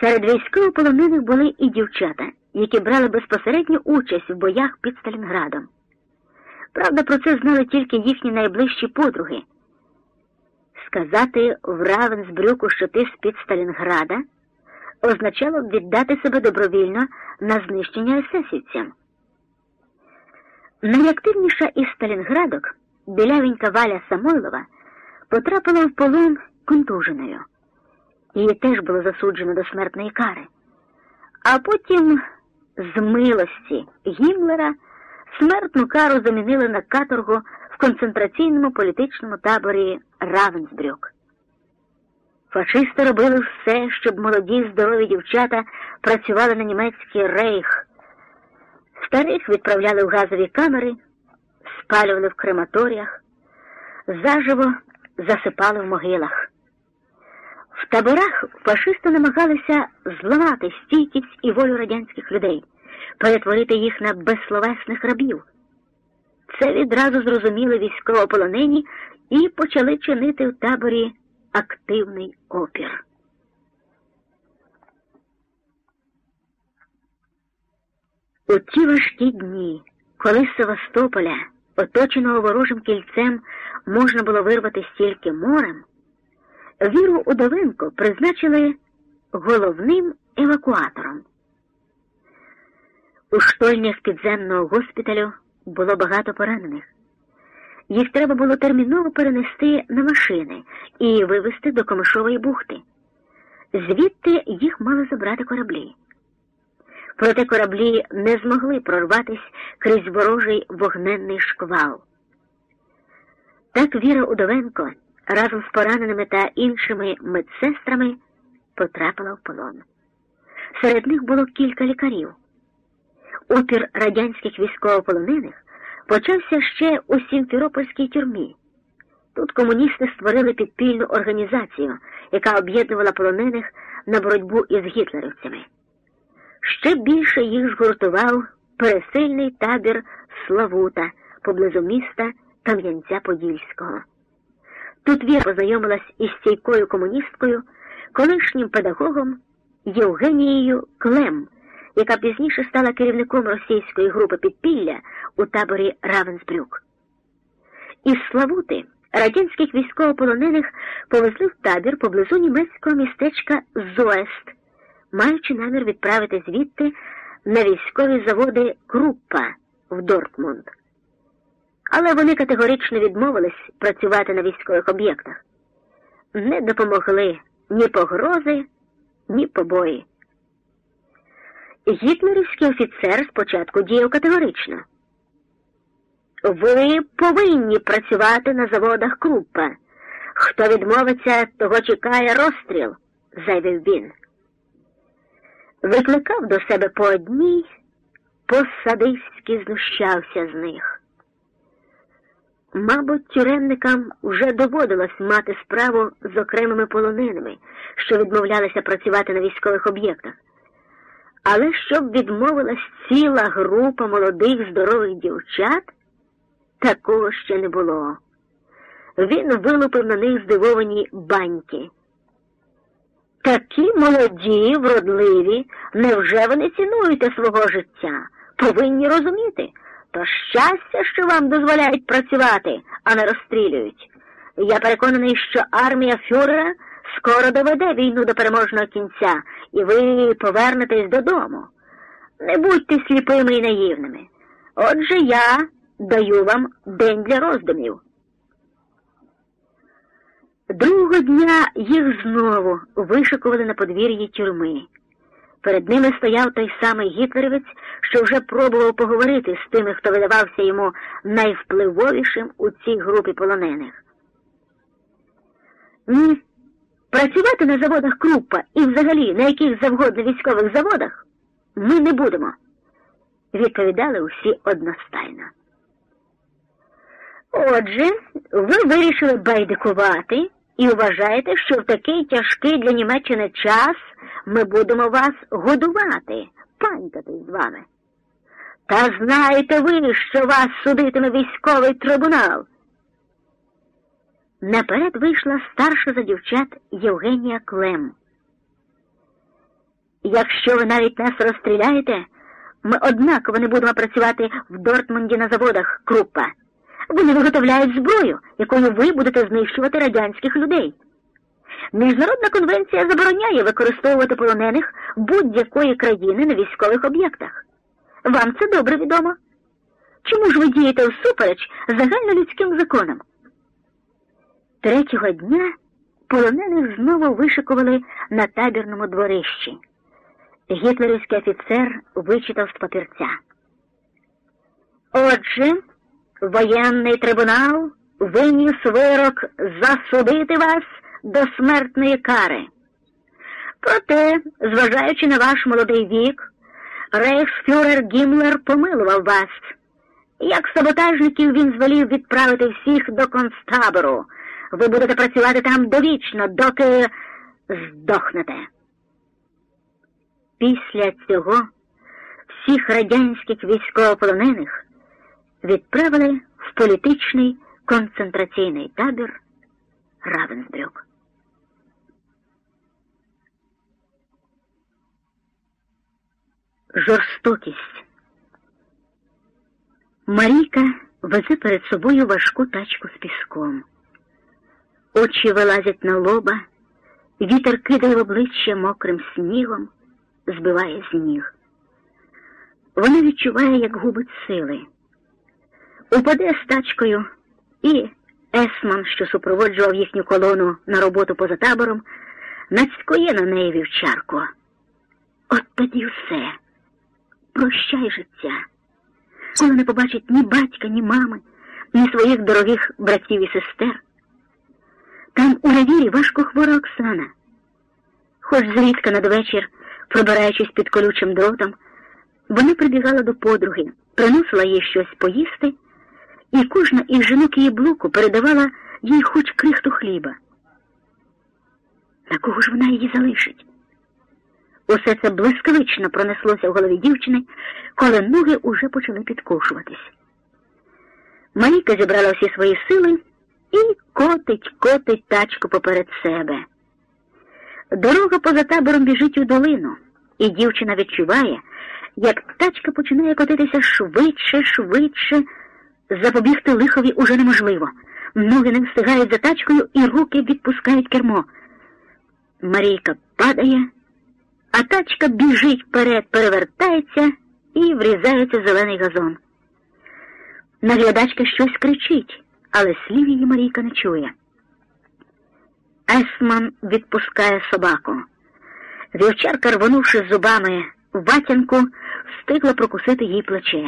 Серед військовополонених були і дівчата, які брали безпосередню участь в боях під Сталінградом. Правда, про це знали тільки їхні найближчі подруги. Сказати в Равенсбрюку, що ти з-під Сталінграда, означало б віддати себе добровільно на знищення есесівцям. Найактивніша із Сталінградок, білявенька Валя Самойлова, потрапила в полон контуженою. Її теж було засуджено до смертної кари. А потім, з милості Гімлера, смертну кару замінили на каторгу в концентраційному політичному таборі Равенсбрюк. Фашисти робили все, щоб молоді здорові дівчата працювали на німецький рейх. Старих відправляли в газові камери, спалювали в крематоріях, заживо засипали в могилах. В таборах фашисти намагалися зламати стійкість і волю радянських людей, перетворити їх на безсловесних рабів. Це відразу зрозуміли військовополонені і почали чинити в таборі активний опір. У ті важкі дні, коли з Севастополя, оточеного ворожим кільцем, можна було вирвати стільки морем, Віру Удовенко призначили головним евакуатором. У штольнях підземного госпіталю було багато поранених. Їх треба було терміново перенести на машини і вивезти до Комишової бухти. Звідти їх мали забрати кораблі. Проте кораблі не змогли прорватися крізь ворожий вогненний шквал. Так Віра Удовенко разом з пораненими та іншими медсестрами потрапила в полон. Серед них було кілька лікарів. Опір радянських військовополонених почався ще у Сімферопольській тюрмі. Тут комуністи створили підпільну організацію, яка об'єднувала полонених на боротьбу із гітлерівцями. Ще більше їх згуртував пересильний табір Славута поблизу міста Кам'янця-Подільського. Тут Віра познайомилась із стійкою комуністкою, колишнім педагогом Євгенією Клем, яка пізніше стала керівником російської групи підпілля у таборі Равенсбрюк. Із Славути радянських військовополонених повезли в табір поблизу німецького містечка Зоест, маючи намір відправити звідти на військові заводи Круппа в Дортмунд але вони категорично відмовились працювати на військових об'єктах. Не допомогли ні погрози, ні побої. Гітлерівський офіцер спочатку діяв категорично. Ви повинні працювати на заводах Круппа. Хто відмовиться, того чекає розстріл, заявив він. Викликав до себе по одній, посадиськи знущався з них. Мабуть, тюремникам вже доводилось мати справу з окремими полоненими, що відмовлялися працювати на військових об'єктах. Але щоб відмовилась ціла група молодих здорових дівчат, такого ще не було. Він вилупив на них здивовані баньки. Такі молоді, вродливі, невже вони цінуєте свого життя? Повинні розуміти. То щастя, що вам дозволяють працювати, а не розстрілюють. Я переконаний, що армія фюрера скоро доведе війну до переможного кінця, і ви повернетесь додому. Не будьте сліпими і наївними. Отже, я даю вам день для роздумів. Другого дня їх знову вишикували на подвір'ї тюрми. Перед ними стояв той самий гітлерівець, що вже пробував поговорити з тими, хто видавався йому найвпливовішим у цій групі полонених. Ні, працювати на заводах Круппа і взагалі на яких завгодно військових заводах ми не будемо, відповідали усі одностайно. Отже, ви вирішили байдикувати і вважаєте, що в такий тяжкий для Німеччини час ми будемо вас годувати, панькати з вами. Та знаєте ви, що вас судитиме військовий трибунал. Наперед вийшла старша за дівчат Євгенія Клем. Якщо ви навіть нас розстріляєте, ми однаково не будемо працювати в Дортмунді на заводах Круппа. Вони виготовляють зброю, якою ви будете знищувати радянських людей. Міжнародна конвенція забороняє використовувати полонених будь-якої країни на військових об'єктах. Вам це добре відомо. Чому ж ви дієте всупереч загальнолюдським законам? Третього дня полонених знову вишикували на табірному дворищі. Гітлерівський офіцер вичитав з папірця. Отже, воєнний трибунал виніс вирок засудити вас до смертної кари. Проте, зважаючи на ваш молодий вік, рейхсфюрер Гімлер помилував вас. Як саботажників він звелів відправити всіх до концтабору. Ви будете працювати там довічно, доки здохнете. Після цього всіх радянських військовополонених відправили в політичний концентраційний табір Равенсбрюк. Жорстокість. Марійка везе перед собою важку тачку з піском. Очі вилазять на лоба, вітер кидає в обличчя мокрим снігом, збиває з ніг. Вона відчуває, як губить сили. Упаде з тачкою, і Есман, що супроводжував їхню колону на роботу поза табором, нацькує на неї вівчарку. От тоді все. Прощай життя. Коли не побачить ні батька, ні мами, ні своїх дорогих братів і сестер. Там у ревірі важко хвора Оксана. Хоч зрідка надвечір, пробираючись під колючим дротом, вона прибігала до подруги, приносила їй щось поїсти, і кожна із жінок її блоку передавала їй хоч крихту хліба. На кого ж вона її залишить? Усе це блискавично пронеслося в голові дівчини, коли ноги уже почали підкошуватись. Марійка зібрала всі свої сили і котить, котить тачку поперед себе. Дорога поза табором біжить у долину, і дівчина відчуває, як тачка починає котитися швидше, швидше. Запобігти лихові уже неможливо. Ноги не встигають за тачкою і руки відпускають кермо. Марійка падає, а тачка біжить вперед, перевертається і врізається в зелений газон. Наглядачка щось кричить, але слів її Марійка не чує. Есман відпускає собаку. Вівчарка, рвонувши зубами ватянку, встигла прокусити їй плече.